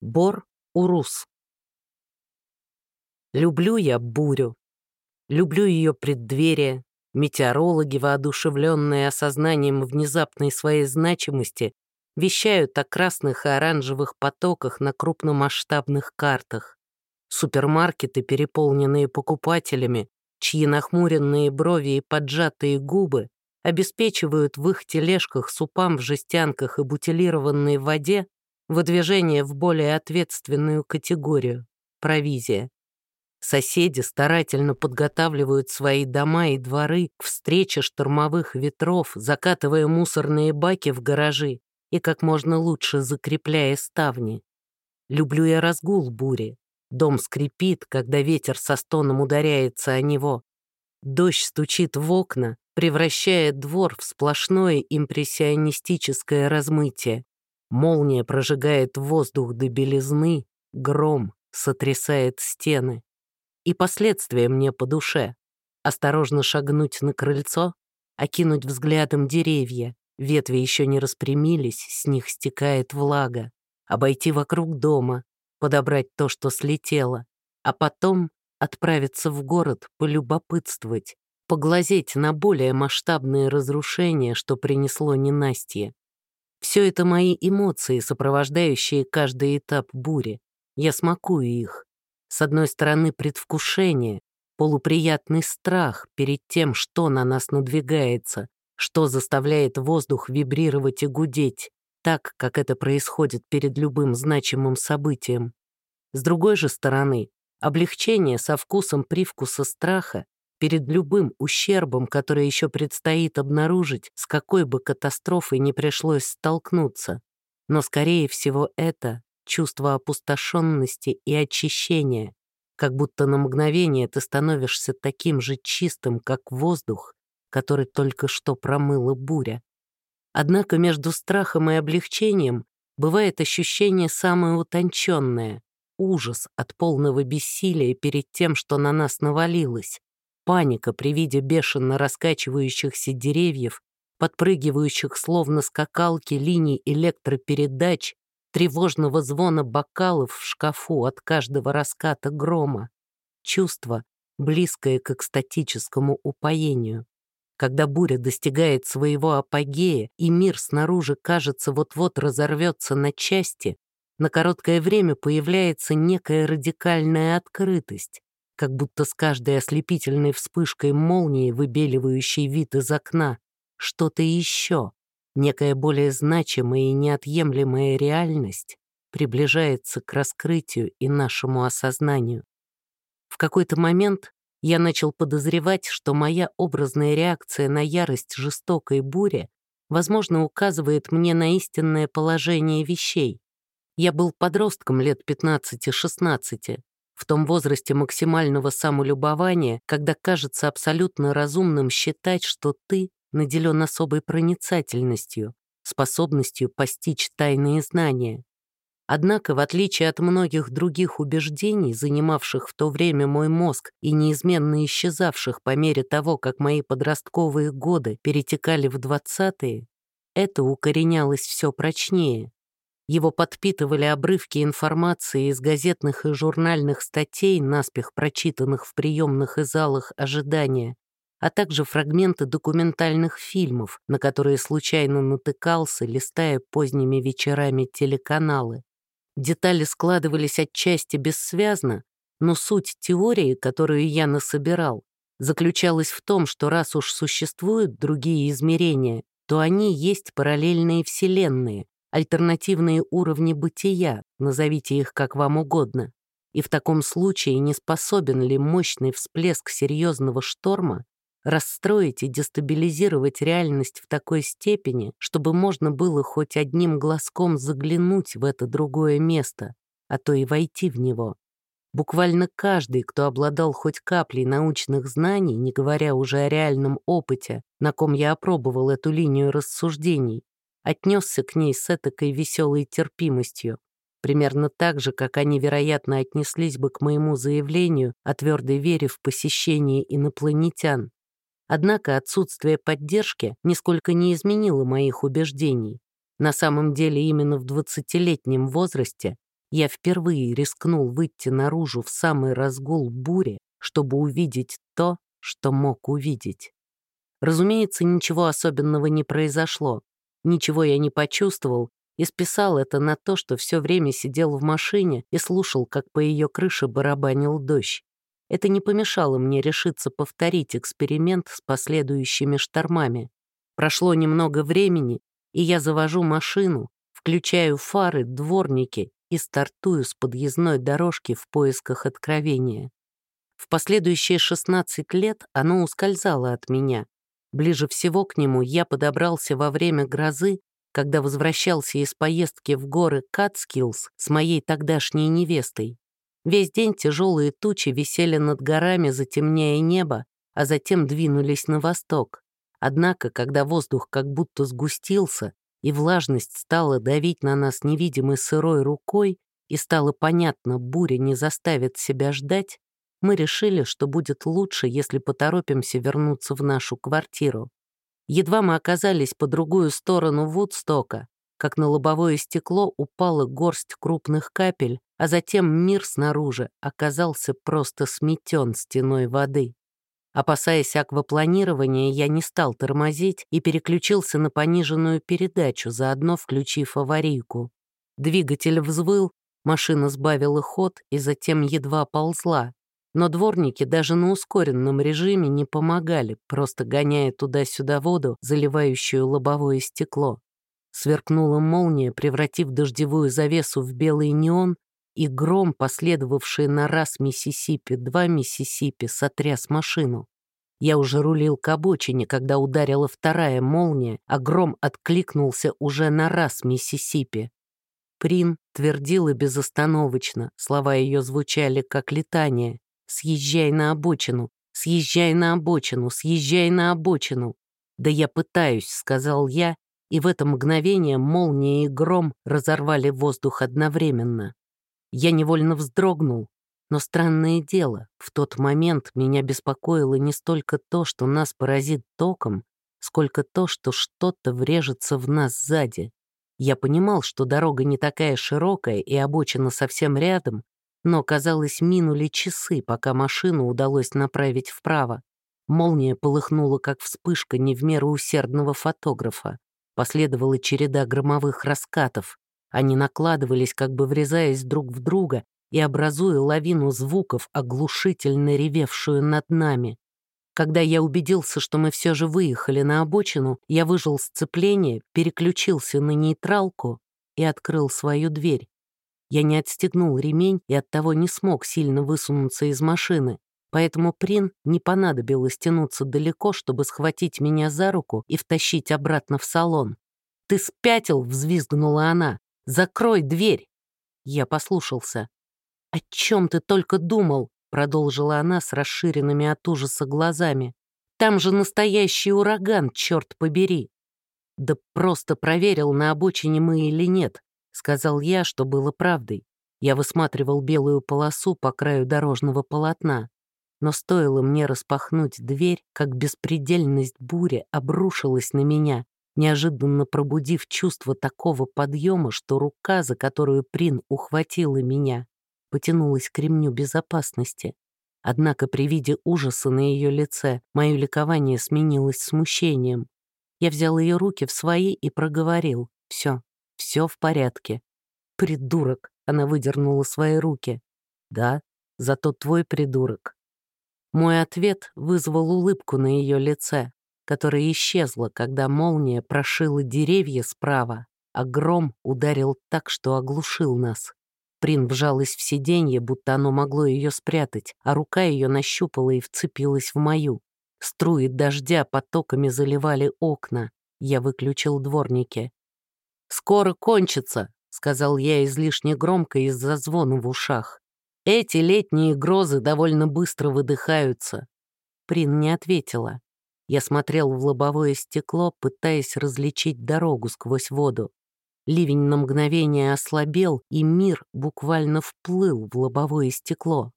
Бор Урус. Люблю я бурю. Люблю ее преддверие. Метеорологи, воодушевленные осознанием внезапной своей значимости, вещают о красных и оранжевых потоках на крупномасштабных картах. Супермаркеты, переполненные покупателями, чьи нахмуренные брови и поджатые губы обеспечивают в их тележках супам в жестянках и бутилированной воде выдвижение в более ответственную категорию — провизия. Соседи старательно подготавливают свои дома и дворы к встрече штормовых ветров, закатывая мусорные баки в гаражи и как можно лучше закрепляя ставни. Люблю я разгул бури. Дом скрипит, когда ветер со стоном ударяется о него. Дождь стучит в окна, превращая двор в сплошное импрессионистическое размытие. Молния прожигает воздух до белизны, гром сотрясает стены. И последствия мне по душе. Осторожно шагнуть на крыльцо, окинуть взглядом деревья, ветви еще не распрямились, с них стекает влага, обойти вокруг дома, подобрать то, что слетело, а потом отправиться в город, полюбопытствовать, поглазеть на более масштабные разрушения, что принесло ненастье. Все это мои эмоции, сопровождающие каждый этап бури. Я смакую их. С одной стороны, предвкушение, полуприятный страх перед тем, что на нас надвигается, что заставляет воздух вибрировать и гудеть, так, как это происходит перед любым значимым событием. С другой же стороны, облегчение со вкусом привкуса страха перед любым ущербом, который еще предстоит обнаружить, с какой бы катастрофой не пришлось столкнуться. Но, скорее всего, это чувство опустошенности и очищения, как будто на мгновение ты становишься таким же чистым, как воздух, который только что промыла буря. Однако между страхом и облегчением бывает ощущение самое утонченное — ужас от полного бессилия перед тем, что на нас навалилось, Паника при виде бешено раскачивающихся деревьев, подпрыгивающих словно скакалки линий электропередач, тревожного звона бокалов в шкафу от каждого раската грома. Чувство, близкое к экстатическому упоению. Когда буря достигает своего апогея, и мир снаружи, кажется, вот-вот разорвется на части, на короткое время появляется некая радикальная открытость, как будто с каждой ослепительной вспышкой молнии, выбеливающей вид из окна, что-то еще, некая более значимая и неотъемлемая реальность приближается к раскрытию и нашему осознанию. В какой-то момент я начал подозревать, что моя образная реакция на ярость жестокой бури, возможно, указывает мне на истинное положение вещей. Я был подростком лет 15-16, в том возрасте максимального самолюбования, когда кажется абсолютно разумным считать, что ты наделен особой проницательностью, способностью постичь тайные знания. Однако, в отличие от многих других убеждений, занимавших в то время мой мозг и неизменно исчезавших по мере того, как мои подростковые годы перетекали в двадцатые, это укоренялось все прочнее. Его подпитывали обрывки информации из газетных и журнальных статей, наспех прочитанных в приемных и залах ожидания, а также фрагменты документальных фильмов, на которые случайно натыкался, листая поздними вечерами телеканалы. Детали складывались отчасти бессвязно, но суть теории, которую я насобирал, заключалась в том, что раз уж существуют другие измерения, то они есть параллельные вселенные, альтернативные уровни бытия, назовите их как вам угодно. И в таком случае не способен ли мощный всплеск серьезного шторма расстроить и дестабилизировать реальность в такой степени, чтобы можно было хоть одним глазком заглянуть в это другое место, а то и войти в него. Буквально каждый, кто обладал хоть каплей научных знаний, не говоря уже о реальном опыте, на ком я опробовал эту линию рассуждений, отнесся к ней с этакой веселой терпимостью, примерно так же, как они, вероятно, отнеслись бы к моему заявлению о твердой вере в посещение инопланетян. Однако отсутствие поддержки нисколько не изменило моих убеждений. На самом деле именно в 20-летнем возрасте Я впервые рискнул выйти наружу в самый разгул бури, чтобы увидеть то, что мог увидеть. Разумеется, ничего особенного не произошло. Ничего я не почувствовал и списал это на то, что все время сидел в машине и слушал, как по ее крыше барабанил дождь. Это не помешало мне решиться повторить эксперимент с последующими штормами. Прошло немного времени, и я завожу машину, включаю фары, дворники и стартую с подъездной дорожки в поисках откровения. В последующие 16 лет оно ускользало от меня. Ближе всего к нему я подобрался во время грозы, когда возвращался из поездки в горы Катскиллс с моей тогдашней невестой. Весь день тяжелые тучи висели над горами, затемняя небо, а затем двинулись на восток. Однако, когда воздух как будто сгустился, и влажность стала давить на нас невидимой сырой рукой, и стало понятно, буря не заставит себя ждать, мы решили, что будет лучше, если поторопимся вернуться в нашу квартиру. Едва мы оказались по другую сторону Вудстока, как на лобовое стекло упала горсть крупных капель, а затем мир снаружи оказался просто сметен стеной воды. Опасаясь аквапланирования, я не стал тормозить и переключился на пониженную передачу, заодно включив аварийку. Двигатель взвыл, машина сбавила ход и затем едва ползла. Но дворники даже на ускоренном режиме не помогали, просто гоняя туда-сюда воду, заливающую лобовое стекло. Сверкнула молния, превратив дождевую завесу в белый неон, и гром, последовавший на раз Миссисипи, два Миссисипи, сотряс машину. Я уже рулил к обочине, когда ударила вторая молния, а гром откликнулся уже на раз Миссисипи. Прин твердила безостановочно, слова ее звучали как летание. «Съезжай на обочину, съезжай на обочину, съезжай на обочину». «Да я пытаюсь», — сказал я, и в это мгновение молния и гром разорвали воздух одновременно. Я невольно вздрогнул, но странное дело, в тот момент меня беспокоило не столько то, что нас поразит током, сколько то, что что-то врежется в нас сзади. Я понимал, что дорога не такая широкая и обочина совсем рядом, но, казалось, минули часы, пока машину удалось направить вправо. Молния полыхнула, как вспышка не в меру усердного фотографа. Последовала череда громовых раскатов. Они накладывались, как бы врезаясь друг в друга и образуя лавину звуков, оглушительно ревевшую над нами. Когда я убедился, что мы все же выехали на обочину, я выжил сцепление, переключился на нейтралку и открыл свою дверь. Я не отстегнул ремень и оттого не смог сильно высунуться из машины, поэтому Прин не понадобилось тянуться далеко, чтобы схватить меня за руку и втащить обратно в салон. «Ты спятил!» — взвизгнула она. Закрой дверь!» Я послушался. «О чем ты только думал?» — продолжила она с расширенными от ужаса глазами. «Там же настоящий ураган, черт побери!» «Да просто проверил, на обочине мы или нет», — сказал я, что было правдой. Я высматривал белую полосу по краю дорожного полотна. Но стоило мне распахнуть дверь, как беспредельность бури обрушилась на меня, неожиданно пробудив чувство такого подъема, что рука, за которую Прин ухватила меня, потянулась к ремню безопасности. Однако при виде ужаса на ее лице мое ликование сменилось смущением. Я взял ее руки в свои и проговорил. «Все, все в порядке». «Придурок!» — она выдернула свои руки. «Да, зато твой придурок». Мой ответ вызвал улыбку на ее лице которая исчезла, когда молния прошила деревья справа, а гром ударил так, что оглушил нас. Прин вжалась в сиденье, будто оно могло ее спрятать, а рука ее нащупала и вцепилась в мою. Струи дождя потоками заливали окна. Я выключил дворники. «Скоро кончится», — сказал я излишне громко из-за звона в ушах. «Эти летние грозы довольно быстро выдыхаются». Прин не ответила. Я смотрел в лобовое стекло, пытаясь различить дорогу сквозь воду. Ливень на мгновение ослабел, и мир буквально вплыл в лобовое стекло.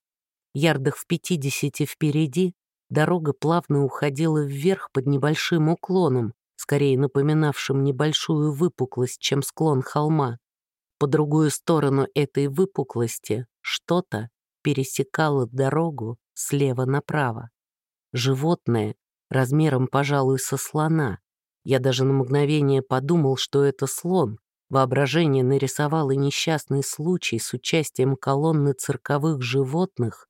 Ярдах в пятидесяти впереди дорога плавно уходила вверх под небольшим уклоном, скорее напоминавшим небольшую выпуклость, чем склон холма. по другую сторону этой выпуклости что-то пересекало дорогу слева направо. Животное, размером, пожалуй, со слона. Я даже на мгновение подумал, что это слон. Воображение нарисовало несчастный случай с участием колонны цирковых животных,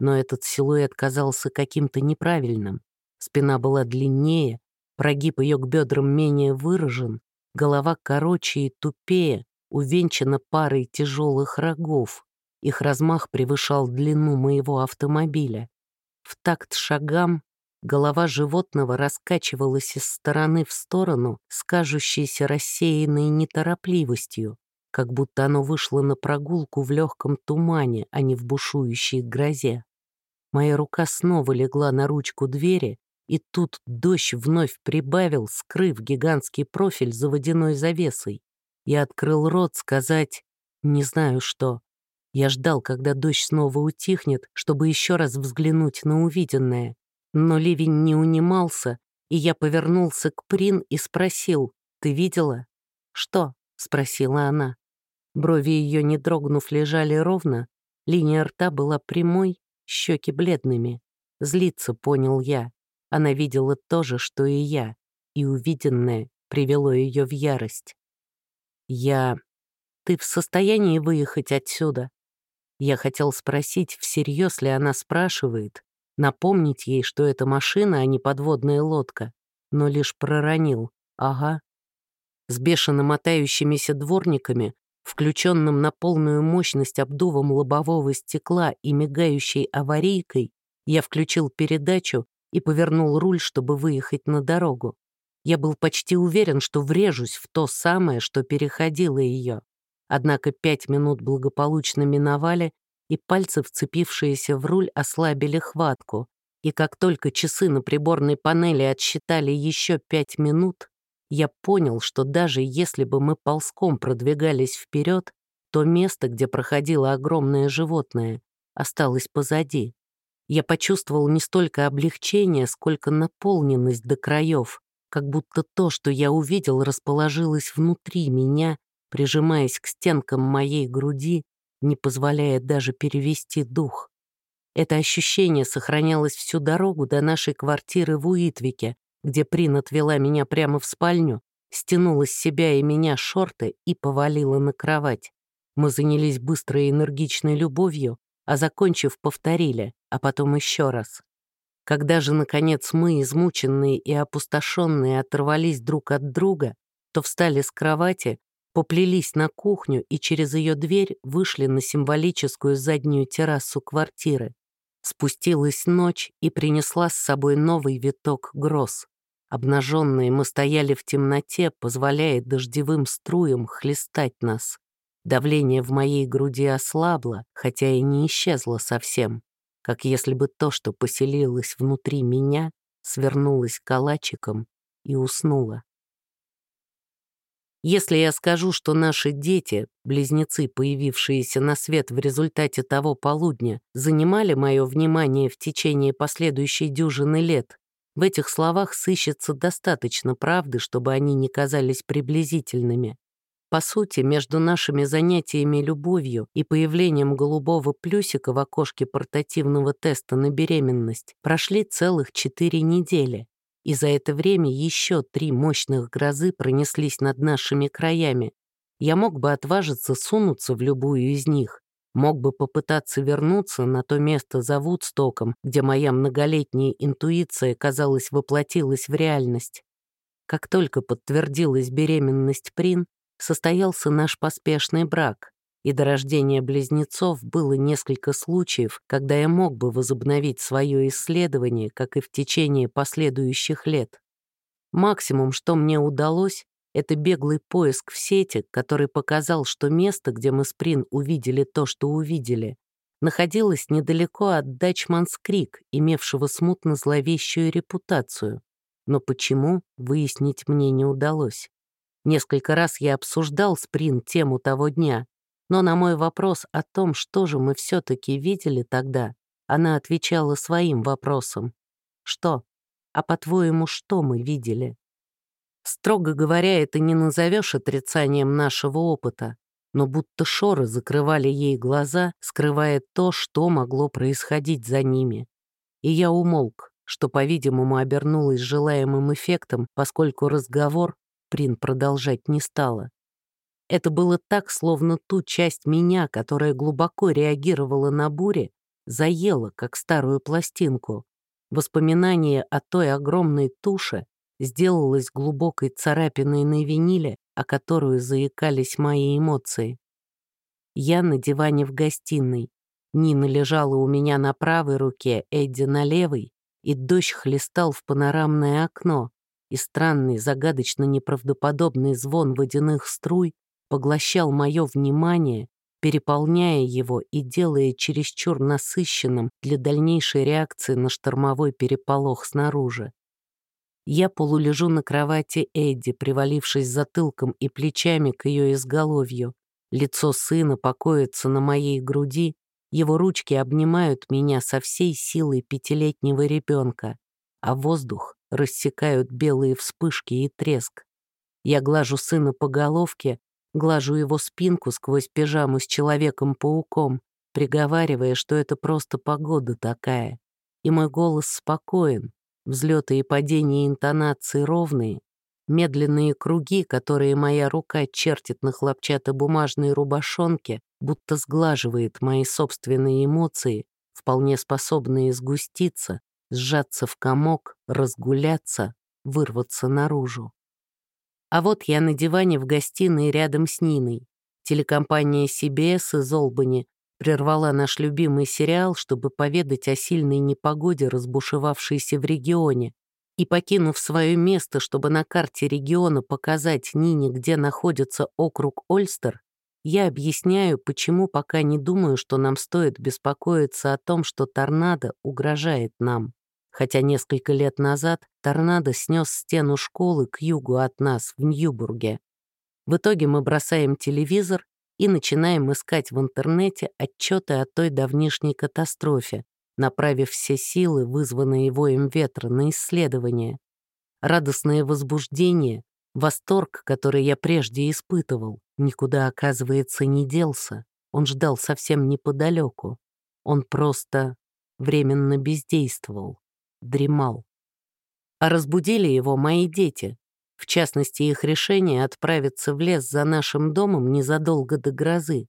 но этот силуэт казался каким-то неправильным. Спина была длиннее, прогиб ее к бедрам менее выражен, голова короче и тупее, увенчана парой тяжелых рогов. Их размах превышал длину моего автомобиля. В такт шагам голова животного раскачивалась из стороны в сторону с кажущейся рассеянной неторопливостью, как будто оно вышло на прогулку в легком тумане, а не в бушующей грозе. Моя рука снова легла на ручку двери, и тут дождь вновь прибавил, скрыв гигантский профиль за водяной завесой. Я открыл рот сказать «не знаю что». Я ждал, когда дождь снова утихнет, чтобы еще раз взглянуть на увиденное. Но ливень не унимался, и я повернулся к Прин и спросил «ты видела?» «Что?» — спросила она. Брови ее, не дрогнув, лежали ровно, линия рта была прямой, щеки бледными. Злиться, понял я. Она видела то же, что и я, и увиденное привело ее в ярость. «Я... Ты в состоянии выехать отсюда?» Я хотел спросить, всерьез ли она спрашивает, напомнить ей, что это машина, а не подводная лодка, но лишь проронил «Ага». С бешено мотающимися дворниками, включенным на полную мощность обдувом лобового стекла и мигающей аварийкой, я включил передачу и повернул руль, чтобы выехать на дорогу. Я был почти уверен, что врежусь в то самое, что переходило ее. Однако пять минут благополучно миновали, и пальцы, вцепившиеся в руль, ослабили хватку. И как только часы на приборной панели отсчитали еще пять минут, я понял, что даже если бы мы ползком продвигались вперед, то место, где проходило огромное животное, осталось позади. Я почувствовал не столько облегчение, сколько наполненность до краев, как будто то, что я увидел, расположилось внутри меня, прижимаясь к стенкам моей груди, не позволяя даже перевести дух. Это ощущение сохранялось всю дорогу до нашей квартиры в Уитвике, где Прин отвела меня прямо в спальню, стянула с себя и меня шорты и повалила на кровать. Мы занялись быстрой и энергичной любовью, а закончив, повторили, а потом еще раз. Когда же, наконец, мы, измученные и опустошенные, оторвались друг от друга, то встали с кровати, поплелись на кухню и через ее дверь вышли на символическую заднюю террасу квартиры. Спустилась ночь и принесла с собой новый виток гроз. Обнаженные мы стояли в темноте, позволяя дождевым струям хлестать нас. Давление в моей груди ослабло, хотя и не исчезло совсем, как если бы то, что поселилось внутри меня, свернулось калачиком и уснуло. Если я скажу, что наши дети, близнецы, появившиеся на свет в результате того полудня, занимали мое внимание в течение последующей дюжины лет, в этих словах сыщется достаточно правды, чтобы они не казались приблизительными. По сути, между нашими занятиями любовью и появлением голубого плюсика в окошке портативного теста на беременность прошли целых четыре недели, и за это время еще три мощных грозы пронеслись над нашими краями. Я мог бы отважиться сунуться в любую из них, мог бы попытаться вернуться на то место за Вудстоком, где моя многолетняя интуиция, казалось, воплотилась в реальность. Как только подтвердилась беременность Прин, состоялся наш поспешный брак, и до рождения близнецов было несколько случаев, когда я мог бы возобновить свое исследование, как и в течение последующих лет. Максимум, что мне удалось, это беглый поиск в сети, который показал, что место, где мы с Прин увидели то, что увидели, находилось недалеко от Дачманс-Крик, имевшего смутно зловещую репутацию. Но почему, выяснить мне не удалось. Несколько раз я обсуждал с Прин тему того дня, но на мой вопрос о том, что же мы все-таки видели тогда, она отвечала своим вопросом. «Что? А по-твоему, что мы видели?» Строго говоря, это не назовешь отрицанием нашего опыта. но будто шоры закрывали ей глаза, скрывая то, что могло происходить за ними. И я умолк, что, по-видимому, обернулось желаемым эффектом, поскольку разговор Прин продолжать не стала. Это было так, словно ту часть меня, которая глубоко реагировала на бури, заела, как старую пластинку. Воспоминание о той огромной туше сделалось глубокой царапиной на виниле, о которую заикались мои эмоции. Я на диване в гостиной. Нина лежала у меня на правой руке, Эдди на левой, и дождь хлестал в панорамное окно, и странный, загадочно неправдоподобный звон водяных струй поглощал мое внимание, переполняя его и делая чересчур насыщенным для дальнейшей реакции на штормовой переполох снаружи. Я полулежу на кровати Эдди, привалившись затылком и плечами к ее изголовью. Лицо сына покоится на моей груди, его ручки обнимают меня со всей силой пятилетнего ребенка, а воздух рассекают белые вспышки и треск. Я глажу сына по головке, Глажу его спинку сквозь пижаму с Человеком-пауком, приговаривая, что это просто погода такая. И мой голос спокоен, взлеты и падения интонации ровные, медленные круги, которые моя рука чертит на хлопчатобумажной рубашонке, будто сглаживает мои собственные эмоции, вполне способные сгуститься, сжаться в комок, разгуляться, вырваться наружу. А вот я на диване в гостиной рядом с Ниной. Телекомпания CBS из Олбани прервала наш любимый сериал, чтобы поведать о сильной непогоде, разбушевавшейся в регионе. И, покинув свое место, чтобы на карте региона показать Нине, где находится округ Ольстер, я объясняю, почему пока не думаю, что нам стоит беспокоиться о том, что торнадо угрожает нам хотя несколько лет назад торнадо снес стену школы к югу от нас, в Ньюбурге. В итоге мы бросаем телевизор и начинаем искать в интернете отчеты о той давнишней катастрофе, направив все силы, вызванные воем ветра, на исследование. Радостное возбуждение, восторг, который я прежде испытывал, никуда, оказывается, не делся. Он ждал совсем неподалеку. Он просто временно бездействовал дремал. А разбудили его мои дети, в частности, их решение отправиться в лес за нашим домом незадолго до грозы.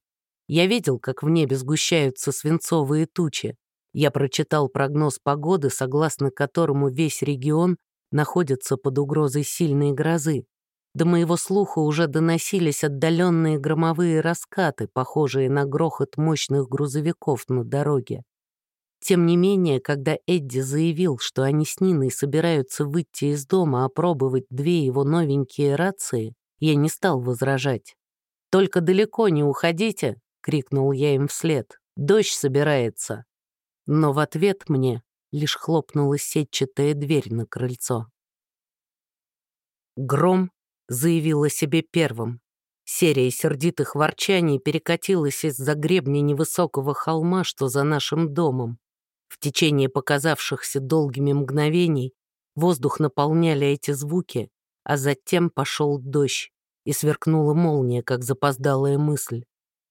Я видел, как в небе сгущаются свинцовые тучи. Я прочитал прогноз погоды, согласно которому весь регион находится под угрозой сильной грозы. До моего слуха уже доносились отдаленные громовые раскаты, похожие на грохот мощных грузовиков на дороге. Тем не менее, когда Эдди заявил, что они с Ниной собираются выйти из дома опробовать две его новенькие рации, я не стал возражать. «Только далеко не уходите!» — крикнул я им вслед. «Дождь собирается!» Но в ответ мне лишь хлопнула сетчатая дверь на крыльцо. Гром заявил о себе первым. Серия сердитых ворчаний перекатилась из-за гребня невысокого холма, что за нашим домом. В течение показавшихся долгими мгновений воздух наполняли эти звуки, а затем пошел дождь, и сверкнула молния, как запоздалая мысль.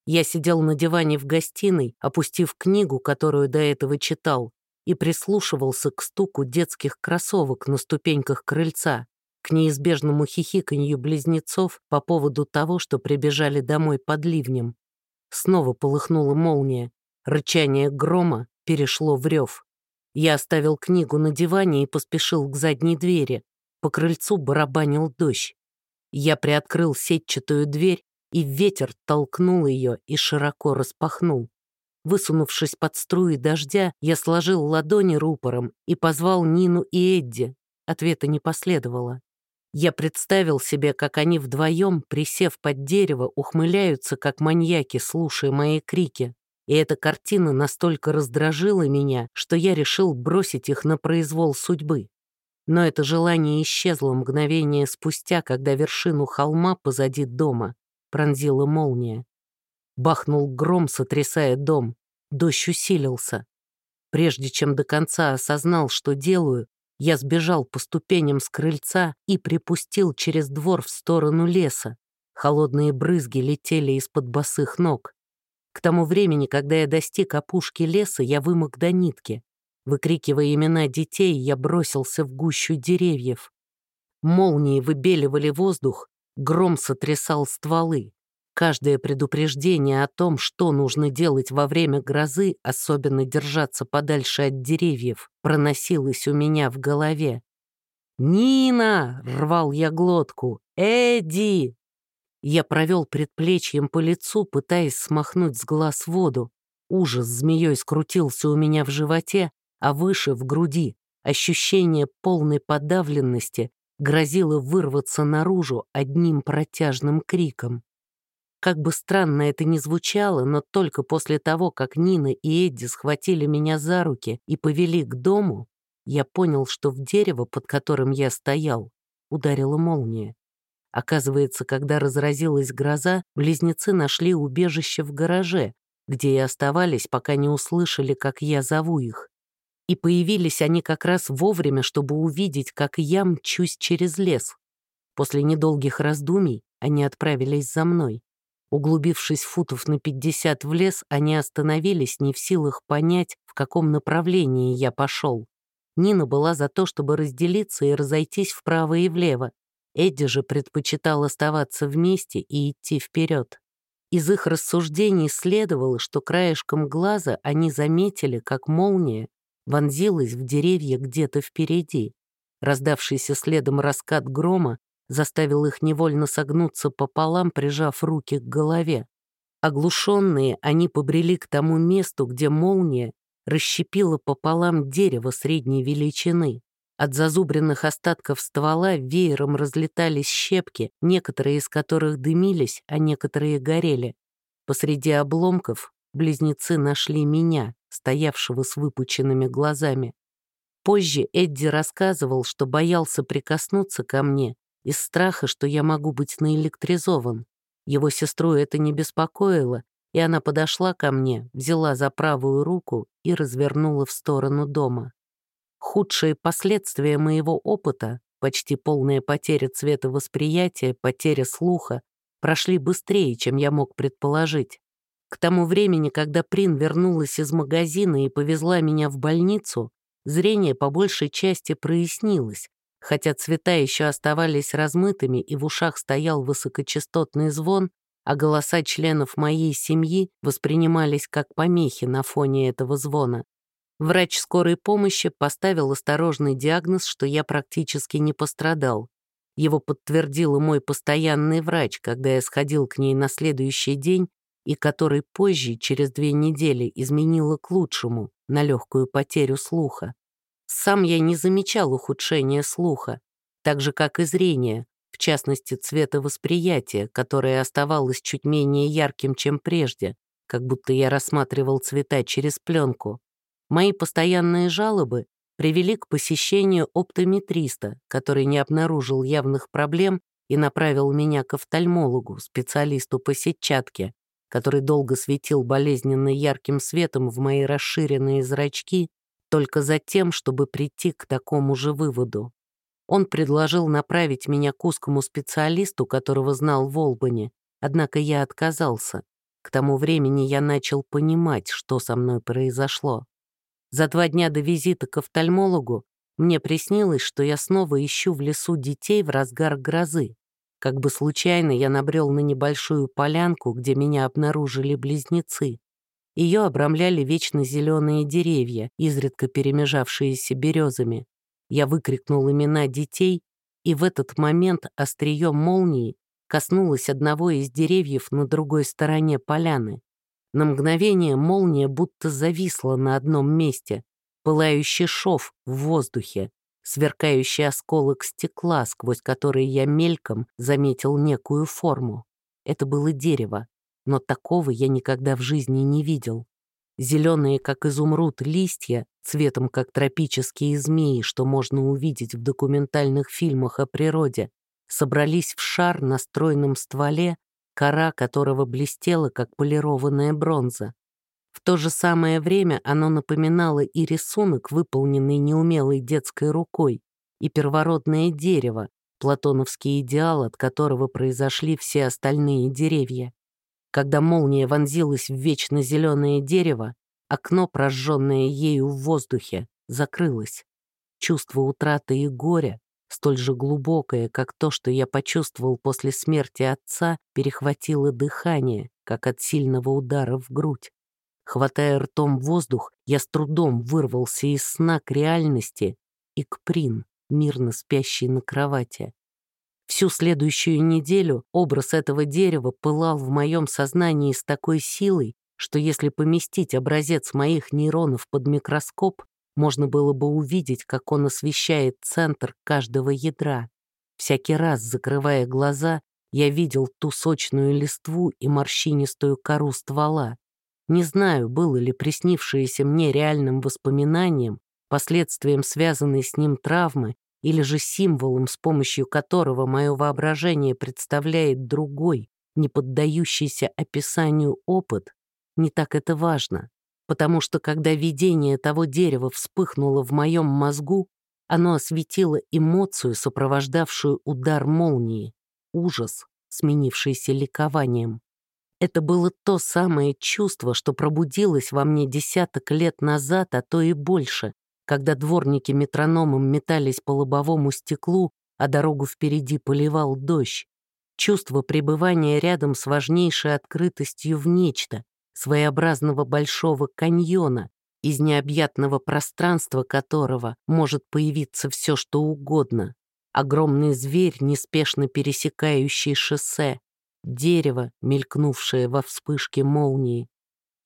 Я сидел на диване в гостиной, опустив книгу, которую до этого читал, и прислушивался к стуку детских кроссовок на ступеньках крыльца, к неизбежному хихиканью близнецов по поводу того, что прибежали домой под ливнем. Снова полыхнула молния, рычание грома перешло в рев. Я оставил книгу на диване и поспешил к задней двери. По крыльцу барабанил дождь. Я приоткрыл сетчатую дверь, и ветер толкнул ее и широко распахнул. Высунувшись под струи дождя, я сложил ладони рупором и позвал Нину и Эдди. Ответа не последовало. Я представил себе, как они вдвоем, присев под дерево, ухмыляются, как маньяки, слушая мои крики и эта картина настолько раздражила меня, что я решил бросить их на произвол судьбы. Но это желание исчезло мгновение спустя, когда вершину холма позади дома пронзила молния. Бахнул гром, сотрясая дом. Дождь усилился. Прежде чем до конца осознал, что делаю, я сбежал по ступеням с крыльца и припустил через двор в сторону леса. Холодные брызги летели из-под босых ног. К тому времени, когда я достиг опушки леса, я вымок до нитки. Выкрикивая имена детей, я бросился в гущу деревьев. Молнии выбеливали воздух, гром сотрясал стволы. Каждое предупреждение о том, что нужно делать во время грозы, особенно держаться подальше от деревьев, проносилось у меня в голове. «Нина!» — рвал я глотку. «Эдди!» Я провел предплечьем по лицу, пытаясь смахнуть с глаз воду. Ужас змеей скрутился у меня в животе, а выше — в груди. Ощущение полной подавленности грозило вырваться наружу одним протяжным криком. Как бы странно это ни звучало, но только после того, как Нина и Эдди схватили меня за руки и повели к дому, я понял, что в дерево, под которым я стоял, ударила молния. Оказывается, когда разразилась гроза, близнецы нашли убежище в гараже, где и оставались, пока не услышали, как я зову их. И появились они как раз вовремя, чтобы увидеть, как я мчусь через лес. После недолгих раздумий они отправились за мной. Углубившись футов на 50 в лес, они остановились, не в силах понять, в каком направлении я пошел. Нина была за то, чтобы разделиться и разойтись вправо и влево. Эдди же предпочитал оставаться вместе и идти вперед. Из их рассуждений следовало, что краешком глаза они заметили, как молния вонзилась в деревья где-то впереди. Раздавшийся следом раскат грома заставил их невольно согнуться пополам, прижав руки к голове. Оглушенные, они побрели к тому месту, где молния расщепила пополам дерево средней величины. От зазубренных остатков ствола веером разлетались щепки, некоторые из которых дымились, а некоторые горели. Посреди обломков близнецы нашли меня, стоявшего с выпученными глазами. Позже Эдди рассказывал, что боялся прикоснуться ко мне из страха, что я могу быть наэлектризован. Его сестру это не беспокоило, и она подошла ко мне, взяла за правую руку и развернула в сторону дома. Худшие последствия моего опыта, почти полная потеря цвета восприятия, потеря слуха, прошли быстрее, чем я мог предположить. К тому времени, когда Прин вернулась из магазина и повезла меня в больницу, зрение по большей части прояснилось, Хотя цвета еще оставались размытыми и в ушах стоял высокочастотный звон, а голоса членов моей семьи воспринимались как помехи на фоне этого звона. Врач скорой помощи поставил осторожный диагноз, что я практически не пострадал. Его подтвердил и мой постоянный врач, когда я сходил к ней на следующий день и который позже, через две недели, изменила к лучшему, на легкую потерю слуха. Сам я не замечал ухудшения слуха, так же, как и зрения, в частности, цветовосприятия, которое оставалось чуть менее ярким, чем прежде, как будто я рассматривал цвета через пленку. Мои постоянные жалобы привели к посещению оптометриста, который не обнаружил явных проблем и направил меня к офтальмологу, специалисту по сетчатке, который долго светил болезненно ярким светом в мои расширенные зрачки только за тем, чтобы прийти к такому же выводу. Он предложил направить меня к узкому специалисту, которого знал в Олбани, однако я отказался. К тому времени я начал понимать, что со мной произошло. За два дня до визита к офтальмологу мне приснилось, что я снова ищу в лесу детей в разгар грозы. Как бы случайно я набрел на небольшую полянку, где меня обнаружили близнецы. Ее обрамляли вечно зеленые деревья, изредка перемежавшиеся березами. Я выкрикнул имена детей, и в этот момент острие молнии коснулось одного из деревьев на другой стороне поляны. На мгновение молния будто зависла на одном месте, пылающий шов в воздухе, сверкающий осколок стекла, сквозь который я мельком заметил некую форму. Это было дерево но такого я никогда в жизни не видел. Зеленые, как изумруд, листья, цветом, как тропические змеи, что можно увидеть в документальных фильмах о природе, собрались в шар на стройном стволе, кора которого блестела, как полированная бронза. В то же самое время оно напоминало и рисунок, выполненный неумелой детской рукой, и первородное дерево, платоновский идеал, от которого произошли все остальные деревья. Когда молния вонзилась в вечно зеленое дерево, окно, прожженное ею в воздухе, закрылось. Чувство утраты и горя, столь же глубокое, как то, что я почувствовал после смерти отца, перехватило дыхание, как от сильного удара в грудь. Хватая ртом воздух, я с трудом вырвался из сна к реальности и к Прин, мирно спящей на кровати. Всю следующую неделю образ этого дерева пылал в моем сознании с такой силой, что если поместить образец моих нейронов под микроскоп, можно было бы увидеть, как он освещает центр каждого ядра. Всякий раз, закрывая глаза, я видел ту сочную листву и морщинистую кору ствола. Не знаю, было ли приснившееся мне реальным воспоминанием, последствием связанной с ним травмы, или же символом, с помощью которого мое воображение представляет другой, не поддающийся описанию опыт, не так это важно, потому что когда видение того дерева вспыхнуло в моем мозгу, оно осветило эмоцию, сопровождавшую удар молнии, ужас, сменившийся ликованием. Это было то самое чувство, что пробудилось во мне десяток лет назад, а то и больше, когда дворники метрономом метались по лобовому стеклу, а дорогу впереди поливал дождь. Чувство пребывания рядом с важнейшей открытостью в нечто, своеобразного большого каньона, из необъятного пространства которого может появиться все, что угодно. Огромный зверь, неспешно пересекающий шоссе, дерево, мелькнувшее во вспышке молнии.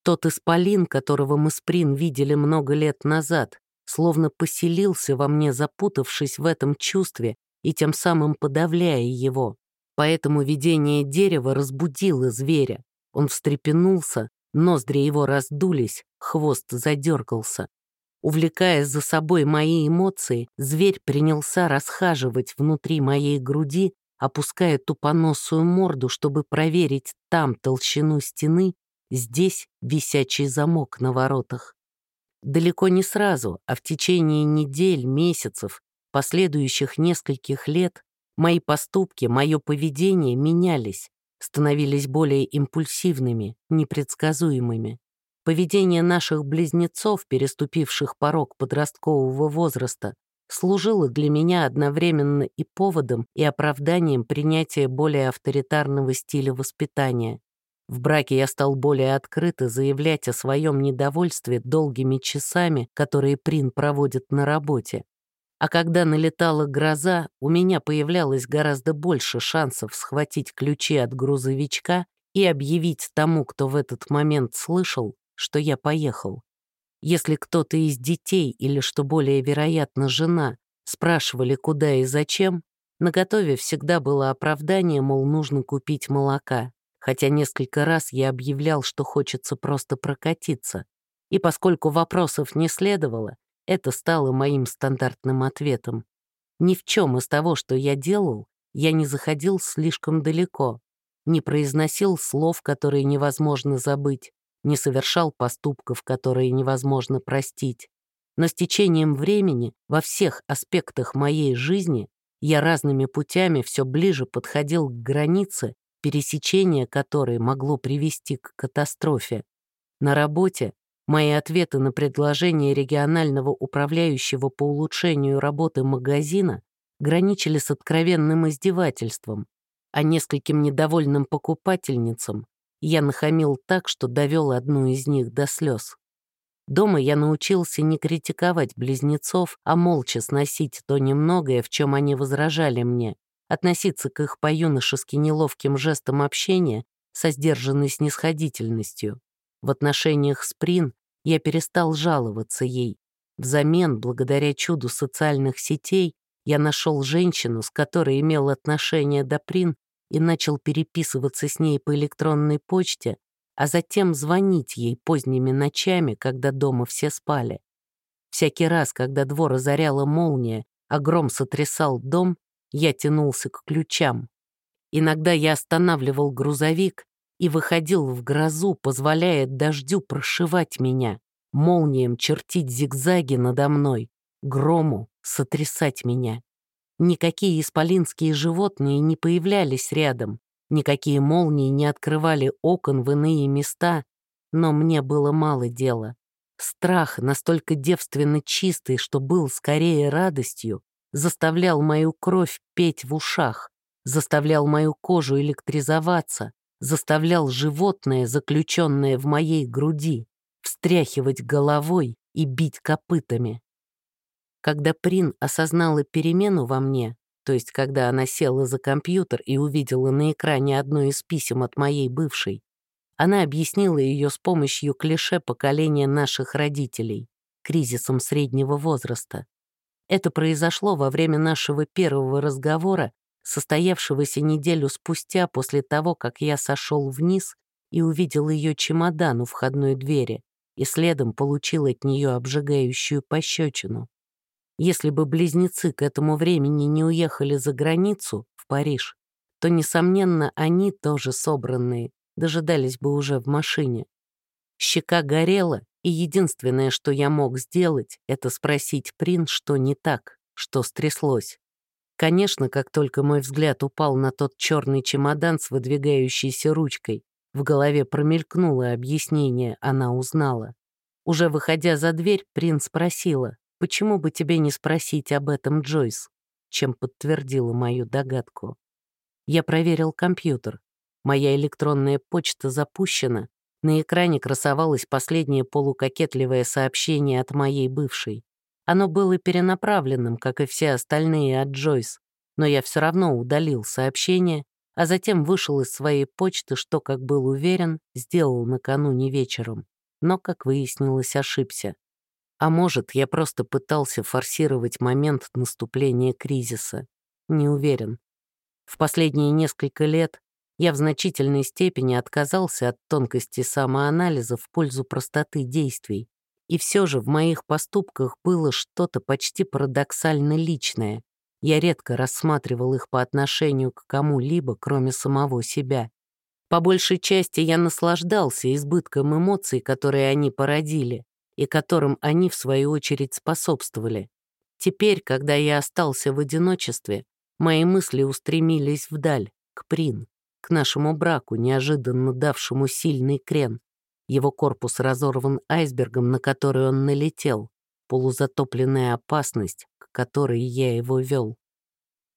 Тот исполин, которого мы с Прин видели много лет назад, словно поселился во мне, запутавшись в этом чувстве и тем самым подавляя его. Поэтому видение дерева разбудило зверя. Он встрепенулся, ноздри его раздулись, хвост задергался. Увлекая за собой мои эмоции, зверь принялся расхаживать внутри моей груди, опуская тупоносую морду, чтобы проверить там толщину стены, здесь висячий замок на воротах. Далеко не сразу, а в течение недель, месяцев, последующих нескольких лет, мои поступки, мое поведение менялись, становились более импульсивными, непредсказуемыми. Поведение наших близнецов, переступивших порог подросткового возраста, служило для меня одновременно и поводом, и оправданием принятия более авторитарного стиля воспитания. В браке я стал более открыто заявлять о своем недовольстве долгими часами, которые Прин проводит на работе. А когда налетала гроза, у меня появлялось гораздо больше шансов схватить ключи от грузовичка и объявить тому, кто в этот момент слышал, что я поехал. Если кто-то из детей или, что более вероятно, жена, спрашивали, куда и зачем, наготове всегда было оправдание, мол, нужно купить молока, хотя несколько раз я объявлял, что хочется просто прокатиться. И поскольку вопросов не следовало, это стало моим стандартным ответом. Ни в чем из того, что я делал, я не заходил слишком далеко, не произносил слов, которые невозможно забыть, не совершал поступков, которые невозможно простить. Но с течением времени во всех аспектах моей жизни я разными путями все ближе подходил к границе, пересечение которой могло привести к катастрофе. На работе Мои ответы на предложение регионального управляющего по улучшению работы магазина граничили с откровенным издевательством, а нескольким недовольным покупательницам я нахамил так, что довел одну из них до слез. Дома я научился не критиковать близнецов, а молча сносить то немногое, в чем они возражали мне, относиться к их по-юношески неловким жестам общения со сдержанной снисходительностью. В отношениях с Прин я перестал жаловаться ей. Взамен, благодаря чуду социальных сетей, я нашел женщину, с которой имел отношение до Прин и начал переписываться с ней по электронной почте, а затем звонить ей поздними ночами, когда дома все спали. Всякий раз, когда двор озаряла молния, а гром сотрясал дом, я тянулся к ключам. Иногда я останавливал грузовик и выходил в грозу, позволяя дождю прошивать меня, молниям чертить зигзаги надо мной, грому сотрясать меня. Никакие исполинские животные не появлялись рядом, никакие молнии не открывали окон в иные места, но мне было мало дела. Страх, настолько девственно чистый, что был скорее радостью, заставлял мою кровь петь в ушах, заставлял мою кожу электризоваться, заставлял животное, заключенное в моей груди, встряхивать головой и бить копытами. Когда Прин осознала перемену во мне, то есть когда она села за компьютер и увидела на экране одно из писем от моей бывшей, она объяснила ее с помощью клише поколения наших родителей, кризисом среднего возраста. Это произошло во время нашего первого разговора, состоявшегося неделю спустя после того, как я сошел вниз и увидел ее чемодан у входной двери и следом получил от нее обжигающую пощечину. Если бы близнецы к этому времени не уехали за границу, в Париж, то, несомненно, они тоже собранные, дожидались бы уже в машине. Щека горела, и единственное, что я мог сделать, это спросить Прин, что не так, что стряслось. Конечно, как только мой взгляд упал на тот черный чемодан с выдвигающейся ручкой, в голове промелькнуло объяснение, она узнала. Уже выходя за дверь, принц спросила, «Почему бы тебе не спросить об этом, Джойс?» чем подтвердила мою догадку. Я проверил компьютер. Моя электронная почта запущена. На экране красовалось последнее полукокетливое сообщение от моей бывшей. Оно было перенаправленным, как и все остальные от Джойс, но я все равно удалил сообщение, а затем вышел из своей почты, что, как был уверен, сделал накануне вечером. Но, как выяснилось, ошибся. А может, я просто пытался форсировать момент наступления кризиса. Не уверен. В последние несколько лет я в значительной степени отказался от тонкости самоанализа в пользу простоты действий. И все же в моих поступках было что-то почти парадоксально личное. Я редко рассматривал их по отношению к кому-либо, кроме самого себя. По большей части я наслаждался избытком эмоций, которые они породили, и которым они, в свою очередь, способствовали. Теперь, когда я остался в одиночестве, мои мысли устремились вдаль, к Прин, к нашему браку, неожиданно давшему сильный крен. Его корпус разорван айсбергом, на который он налетел, полузатопленная опасность, к которой я его вел.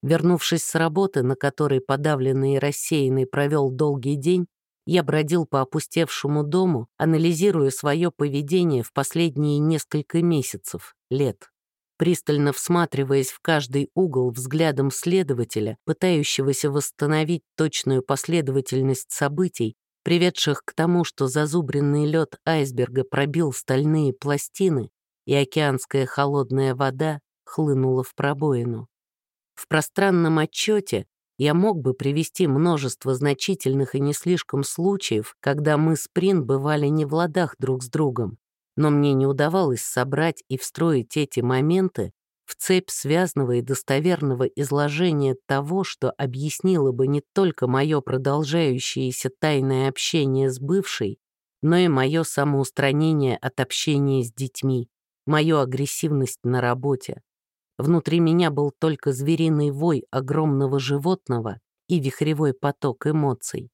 Вернувшись с работы, на которой подавленный и рассеянный провел долгий день, я бродил по опустевшему дому, анализируя свое поведение в последние несколько месяцев, лет пристально всматриваясь в каждый угол взглядом следователя, пытающегося восстановить точную последовательность событий, приведших к тому, что зазубренный лед айсберга пробил стальные пластины, и океанская холодная вода хлынула в пробоину. В пространном отчете я мог бы привести множество значительных и не слишком случаев, когда мы с Прин бывали не в ладах друг с другом, но мне не удавалось собрать и встроить эти моменты в цепь связанного и достоверного изложения того, что объяснило бы не только мое продолжающееся тайное общение с бывшей, но и мое самоустранение от общения с детьми, мою агрессивность на работе. Внутри меня был только звериный вой огромного животного и вихревой поток эмоций.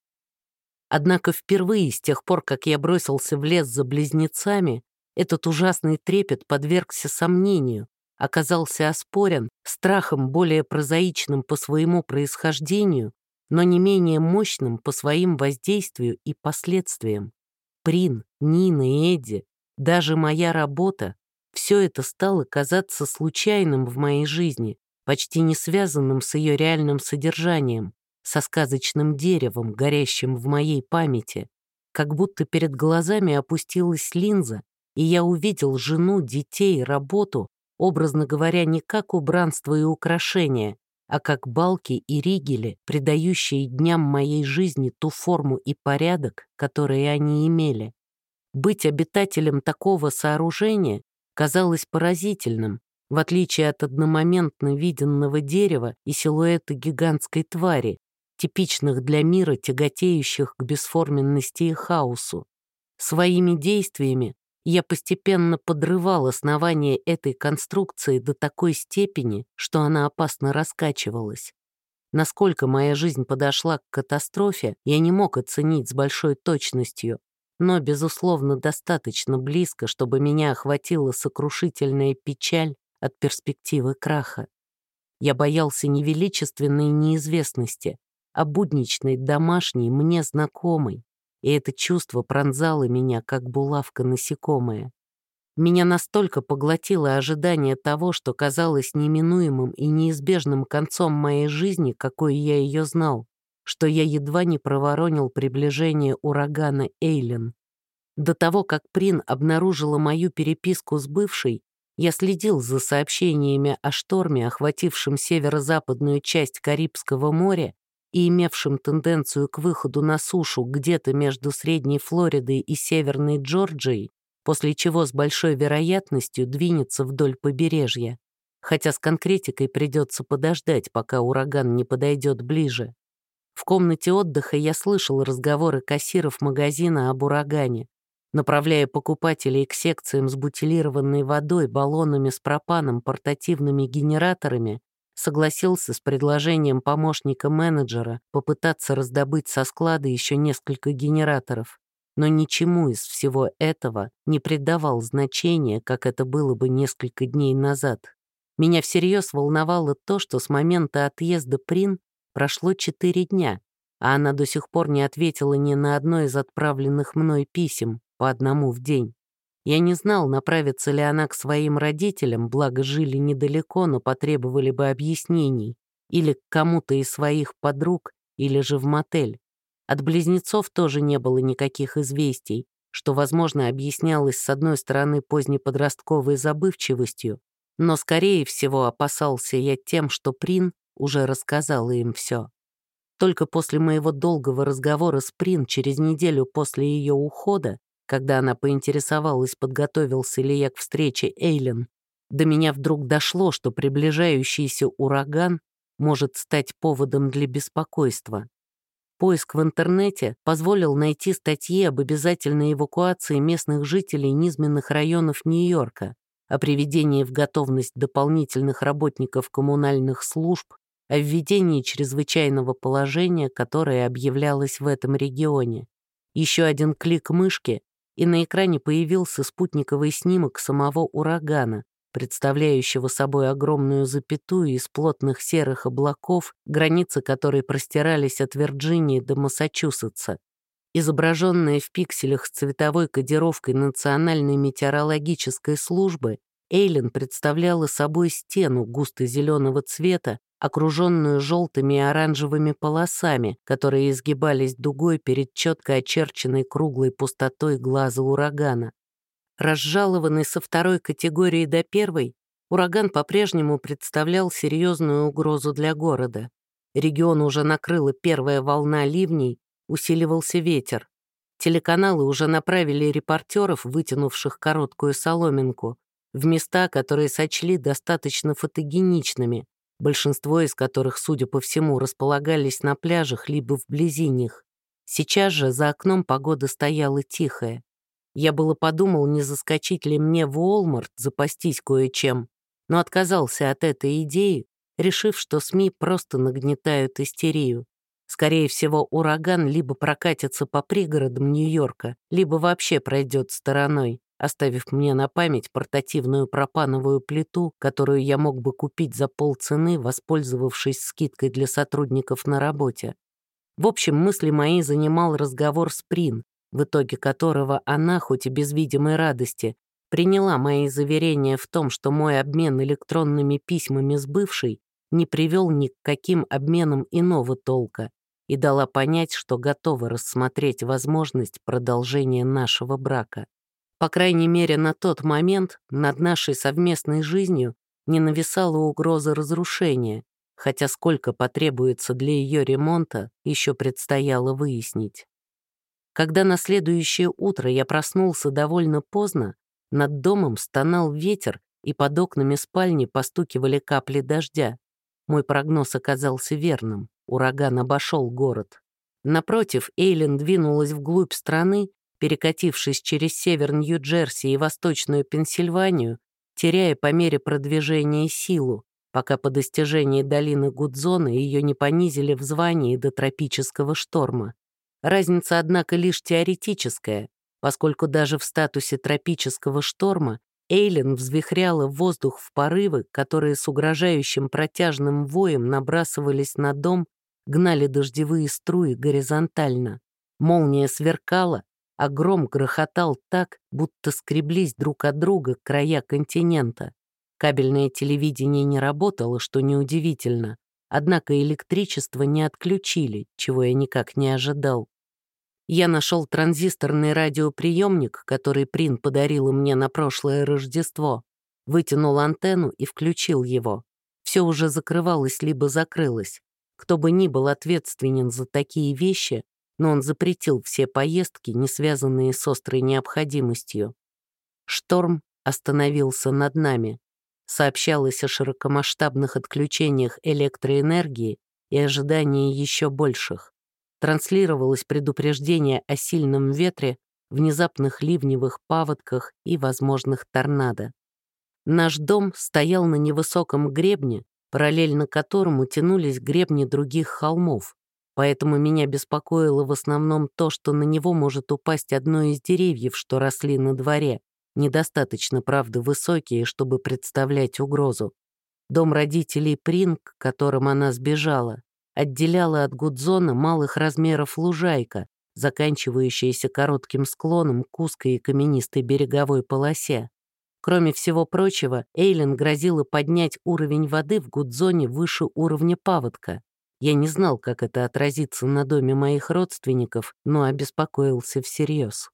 Однако впервые с тех пор, как я бросился в лес за близнецами, этот ужасный трепет подвергся сомнению, оказался оспорен страхом более прозаичным по своему происхождению, но не менее мощным по своим воздействию и последствиям. Прин, Нина и Эдди, даже моя работа — все это стало казаться случайным в моей жизни, почти не связанным с ее реальным содержанием, со сказочным деревом, горящим в моей памяти, как будто перед глазами опустилась линза, и я увидел жену, детей, работу, образно говоря, не как убранство и украшения, а как балки и ригели, придающие дням моей жизни ту форму и порядок, которые они имели. Быть обитателем такого сооружения казалось поразительным, в отличие от одномоментно виденного дерева и силуэта гигантской твари, типичных для мира, тяготеющих к бесформенности и хаосу. Своими действиями Я постепенно подрывал основание этой конструкции до такой степени, что она опасно раскачивалась. Насколько моя жизнь подошла к катастрофе, я не мог оценить с большой точностью, но, безусловно, достаточно близко, чтобы меня охватила сокрушительная печаль от перспективы краха. Я боялся не величественной неизвестности, а будничной, домашней, мне знакомой, и это чувство пронзало меня, как булавка насекомая. Меня настолько поглотило ожидание того, что казалось неминуемым и неизбежным концом моей жизни, какой я ее знал, что я едва не проворонил приближение урагана Эйлен. До того, как Прин обнаружила мою переписку с бывшей, я следил за сообщениями о шторме, охватившем северо-западную часть Карибского моря и имевшим тенденцию к выходу на сушу где-то между Средней Флоридой и Северной Джорджией, после чего с большой вероятностью двинется вдоль побережья, хотя с конкретикой придется подождать, пока ураган не подойдет ближе. В комнате отдыха я слышал разговоры кассиров магазина об урагане, направляя покупателей к секциям с бутилированной водой, баллонами с пропаном, портативными генераторами, согласился с предложением помощника менеджера попытаться раздобыть со склада еще несколько генераторов, но ничему из всего этого не придавал значения, как это было бы несколько дней назад. Меня всерьез волновало то, что с момента отъезда Прин прошло четыре дня, а она до сих пор не ответила ни на одно из отправленных мной писем по одному в день. Я не знал, направится ли она к своим родителям, благо жили недалеко, но потребовали бы объяснений, или к кому-то из своих подруг, или же в мотель. От близнецов тоже не было никаких известий, что, возможно, объяснялось с одной стороны позднеподростковой забывчивостью, но, скорее всего, опасался я тем, что Прин уже рассказала им все. Только после моего долгого разговора с Прин через неделю после ее ухода когда она поинтересовалась, подготовился ли я к встрече Эйлен, до меня вдруг дошло, что приближающийся ураган может стать поводом для беспокойства. Поиск в интернете позволил найти статьи об обязательной эвакуации местных жителей низменных районов Нью-Йорка, о приведении в готовность дополнительных работников коммунальных служб, о введении чрезвычайного положения, которое объявлялось в этом регионе. Еще один клик мышки, и на экране появился спутниковый снимок самого урагана, представляющего собой огромную запятую из плотных серых облаков, границы которой простирались от Вирджинии до Массачусетса. Изображенная в пикселях с цветовой кодировкой Национальной метеорологической службы, Эйлен представляла собой стену густо-зеленого цвета, окруженную желтыми и оранжевыми полосами, которые изгибались дугой перед четко очерченной круглой пустотой глаза урагана. Разжалованный со второй категории до первой, ураган по-прежнему представлял серьезную угрозу для города. Регион уже накрыла первая волна ливней, усиливался ветер. Телеканалы уже направили репортеров, вытянувших короткую соломинку, в места, которые сочли достаточно фотогеничными, большинство из которых, судя по всему, располагались на пляжах либо вблизи них. Сейчас же за окном погода стояла тихая. Я было подумал, не заскочить ли мне в Уолмарт запастись кое-чем, но отказался от этой идеи, решив, что СМИ просто нагнетают истерию. Скорее всего, ураган либо прокатится по пригородам Нью-Йорка, либо вообще пройдет стороной оставив мне на память портативную пропановую плиту, которую я мог бы купить за полцены, воспользовавшись скидкой для сотрудников на работе. В общем, мысли мои занимал разговор с Прин, в итоге которого она, хоть и без видимой радости, приняла мои заверения в том, что мой обмен электронными письмами с бывшей не привел ни к каким обменам иного толка и дала понять, что готова рассмотреть возможность продолжения нашего брака. По крайней мере, на тот момент над нашей совместной жизнью не нависала угроза разрушения, хотя сколько потребуется для ее ремонта, еще предстояло выяснить. Когда на следующее утро я проснулся довольно поздно, над домом стонал ветер, и под окнами спальни постукивали капли дождя. Мой прогноз оказался верным. Ураган обошел город. Напротив, Эйлин двинулась вглубь страны, перекатившись через север Нью-Джерси и восточную Пенсильванию, теряя по мере продвижения силу, пока по достижении долины Гудзона ее не понизили в звании до тропического шторма. Разница, однако, лишь теоретическая, поскольку даже в статусе тропического шторма Эйлин взвихряла воздух в порывы, которые с угрожающим протяжным воем набрасывались на дом, гнали дождевые струи горизонтально. Молния сверкала, а гром грохотал так, будто скреблись друг от друга края континента. Кабельное телевидение не работало, что неудивительно, однако электричество не отключили, чего я никак не ожидал. Я нашел транзисторный радиоприемник, который Прин подарила мне на прошлое Рождество, вытянул антенну и включил его. Все уже закрывалось либо закрылось. Кто бы ни был ответственен за такие вещи, но он запретил все поездки, не связанные с острой необходимостью. Шторм остановился над нами сообщалось о широкомасштабных отключениях электроэнергии и ожидании еще больших. Транслировалось предупреждение о сильном ветре, внезапных ливневых паводках и возможных торнадо. Наш дом стоял на невысоком гребне, параллельно которому тянулись гребни других холмов, поэтому меня беспокоило в основном то, что на него может упасть одно из деревьев, что росли на дворе, недостаточно, правда, высокие, чтобы представлять угрозу. Дом родителей Прин, к которым она сбежала, отделяла от Гудзона малых размеров лужайка, заканчивающаяся коротким склоном к узкой и каменистой береговой полосе. Кроме всего прочего, Эйлен грозила поднять уровень воды в Гудзоне выше уровня паводка. Я не знал, как это отразится на доме моих родственников, но обеспокоился всерьез.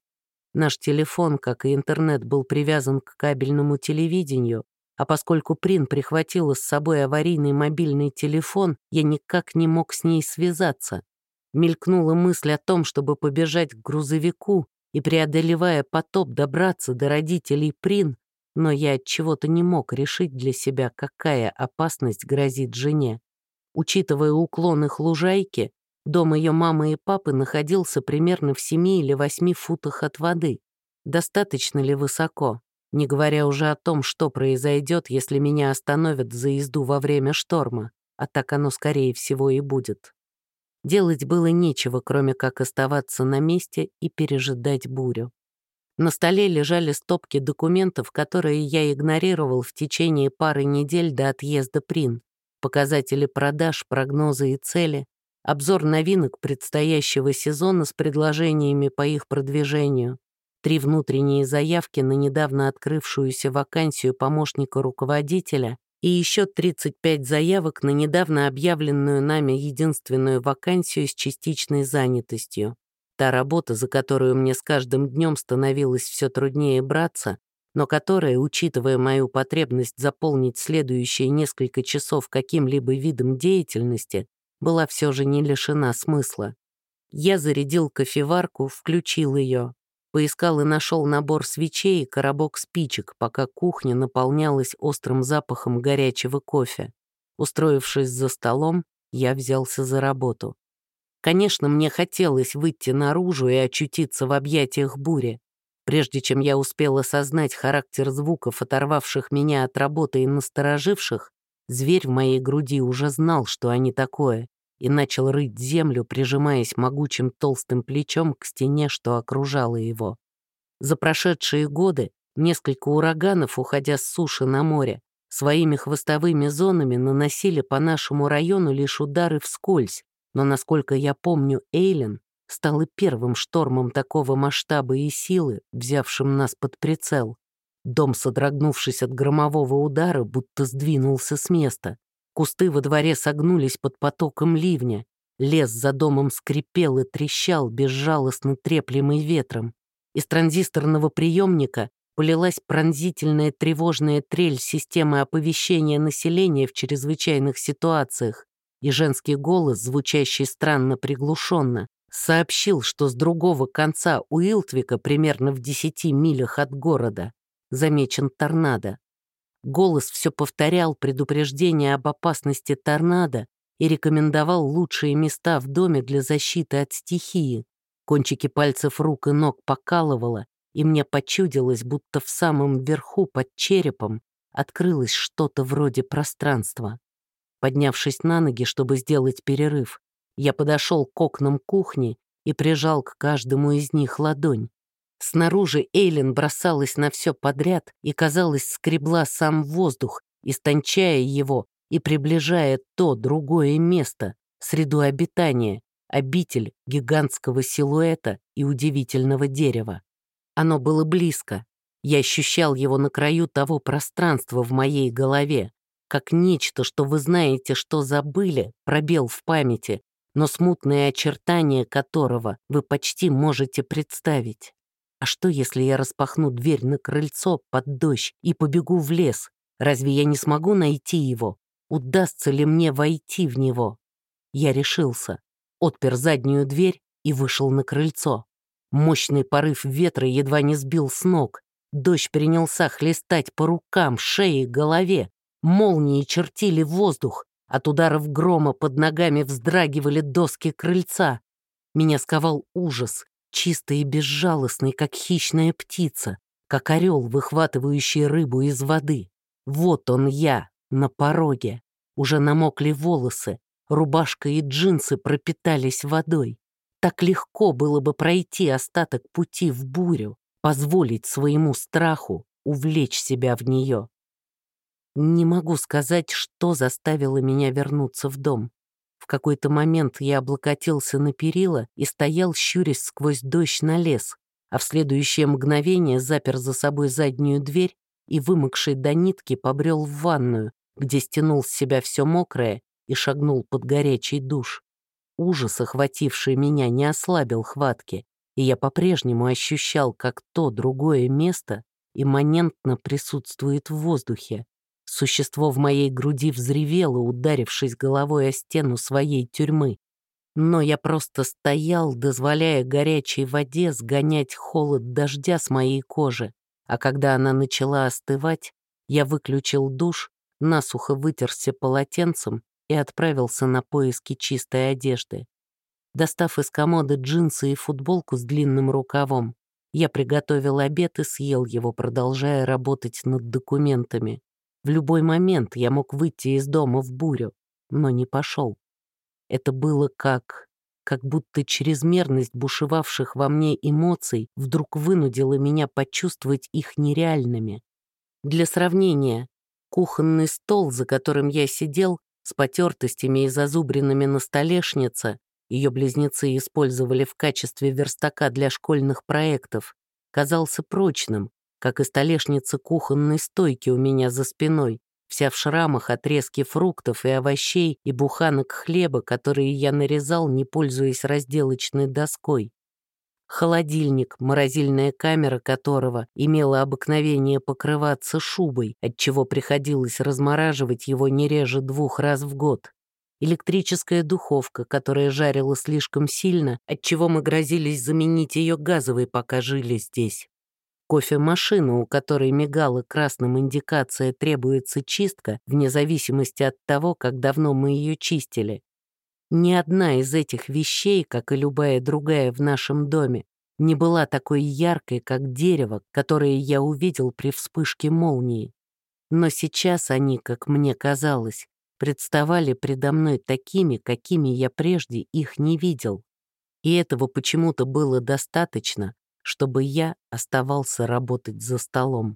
Наш телефон, как и интернет, был привязан к кабельному телевидению, а поскольку Прин прихватила с собой аварийный мобильный телефон, я никак не мог с ней связаться. Мелькнула мысль о том, чтобы побежать к грузовику и, преодолевая потоп, добраться до родителей Прин, но я от чего-то не мог решить для себя, какая опасность грозит жене. Учитывая уклон их лужайки, Дом ее мамы и папы находился примерно в семи или восьми футах от воды. Достаточно ли высоко? Не говоря уже о том, что произойдет, если меня остановят за езду во время шторма, а так оно, скорее всего, и будет. Делать было нечего, кроме как оставаться на месте и пережидать бурю. На столе лежали стопки документов, которые я игнорировал в течение пары недель до отъезда Прин. Показатели продаж, прогнозы и цели, обзор новинок предстоящего сезона с предложениями по их продвижению, три внутренние заявки на недавно открывшуюся вакансию помощника руководителя и еще 35 заявок на недавно объявленную нами единственную вакансию с частичной занятостью. Та работа, за которую мне с каждым днем становилось все труднее браться, но которая, учитывая мою потребность заполнить следующие несколько часов каким-либо видом деятельности, была все же не лишена смысла. Я зарядил кофеварку, включил ее, поискал и нашел набор свечей и коробок спичек, пока кухня наполнялась острым запахом горячего кофе. Устроившись за столом, я взялся за работу. Конечно, мне хотелось выйти наружу и очутиться в объятиях бури. Прежде чем я успел осознать характер звуков, оторвавших меня от работы и настороживших, Зверь в моей груди уже знал, что они такое, и начал рыть землю, прижимаясь могучим толстым плечом к стене, что окружало его. За прошедшие годы несколько ураганов, уходя с суши на море, своими хвостовыми зонами наносили по нашему району лишь удары вскользь, но, насколько я помню, Эйлен стал и первым штормом такого масштаба и силы, взявшим нас под прицел. Дом, содрогнувшись от громового удара, будто сдвинулся с места. Кусты во дворе согнулись под потоком ливня. Лес за домом скрипел и трещал, безжалостно треплемый ветром. Из транзисторного приемника полилась пронзительная тревожная трель системы оповещения населения в чрезвычайных ситуациях, и женский голос, звучащий странно приглушенно, сообщил, что с другого конца Уилтвика, примерно в десяти милях от города, замечен торнадо. Голос все повторял предупреждение об опасности торнадо и рекомендовал лучшие места в доме для защиты от стихии. Кончики пальцев рук и ног покалывало, и мне почудилось, будто в самом верху под черепом открылось что-то вроде пространства. Поднявшись на ноги, чтобы сделать перерыв, я подошел к окнам кухни и прижал к каждому из них ладонь. Снаружи Эйлин бросалась на все подряд и, казалось, скребла сам воздух, истончая его и приближая то другое место, среду обитания, обитель гигантского силуэта и удивительного дерева. Оно было близко. Я ощущал его на краю того пространства в моей голове, как нечто, что вы знаете, что забыли, пробел в памяти, но смутные очертания которого вы почти можете представить. А что, если я распахну дверь на крыльцо под дождь и побегу в лес? Разве я не смогу найти его? Удастся ли мне войти в него? Я решился, отпер заднюю дверь и вышел на крыльцо. Мощный порыв ветра едва не сбил с ног. Дождь принялся хлестать по рукам, шее, голове. Молнии чертили воздух. От ударов грома под ногами вздрагивали доски крыльца. Меня сковал ужас, чистый и безжалостный, как хищная птица, как орел, выхватывающий рыбу из воды. Вот он я, на пороге. Уже намокли волосы, рубашка и джинсы пропитались водой. Так легко было бы пройти остаток пути в бурю, позволить своему страху увлечь себя в нее. Не могу сказать, что заставило меня вернуться в дом. В какой-то момент я облокотился на перила и стоял, щурясь сквозь дождь на лес, а в следующее мгновение запер за собой заднюю дверь и, вымокший до нитки, побрел в ванную, где стянул с себя все мокрое и шагнул под горячий душ. Ужас, охвативший меня, не ослабил хватки, и я по-прежнему ощущал, как то другое место имманентно присутствует в воздухе. Существо в моей груди взревело, ударившись головой о стену своей тюрьмы. Но я просто стоял, дозволяя горячей воде сгонять холод дождя с моей кожи, а когда она начала остывать, я выключил душ, насухо вытерся полотенцем и отправился на поиски чистой одежды. Достав из комода джинсы и футболку с длинным рукавом, я приготовил обед и съел его, продолжая работать над документами. В любой момент я мог выйти из дома в бурю, но не пошел. Это было как... как будто чрезмерность бушевавших во мне эмоций вдруг вынудила меня почувствовать их нереальными. Для сравнения, кухонный стол, за которым я сидел, с потертостями и зазубринами на столешнице, ее близнецы использовали в качестве верстака для школьных проектов, казался прочным, как и столешница кухонной стойки у меня за спиной, вся в шрамах отрезки фруктов и овощей и буханок хлеба, которые я нарезал, не пользуясь разделочной доской. Холодильник, морозильная камера которого имела обыкновение покрываться шубой, отчего приходилось размораживать его не реже двух раз в год. Электрическая духовка, которая жарила слишком сильно, отчего мы грозились заменить ее газовой, пока жили здесь. Кофемашина, у которой мигала красным индикация «требуется чистка», вне зависимости от того, как давно мы ее чистили. Ни одна из этих вещей, как и любая другая в нашем доме, не была такой яркой, как дерево, которое я увидел при вспышке молнии. Но сейчас они, как мне казалось, представали предо мной такими, какими я прежде их не видел. И этого почему-то было достаточно, чтобы я оставался работать за столом.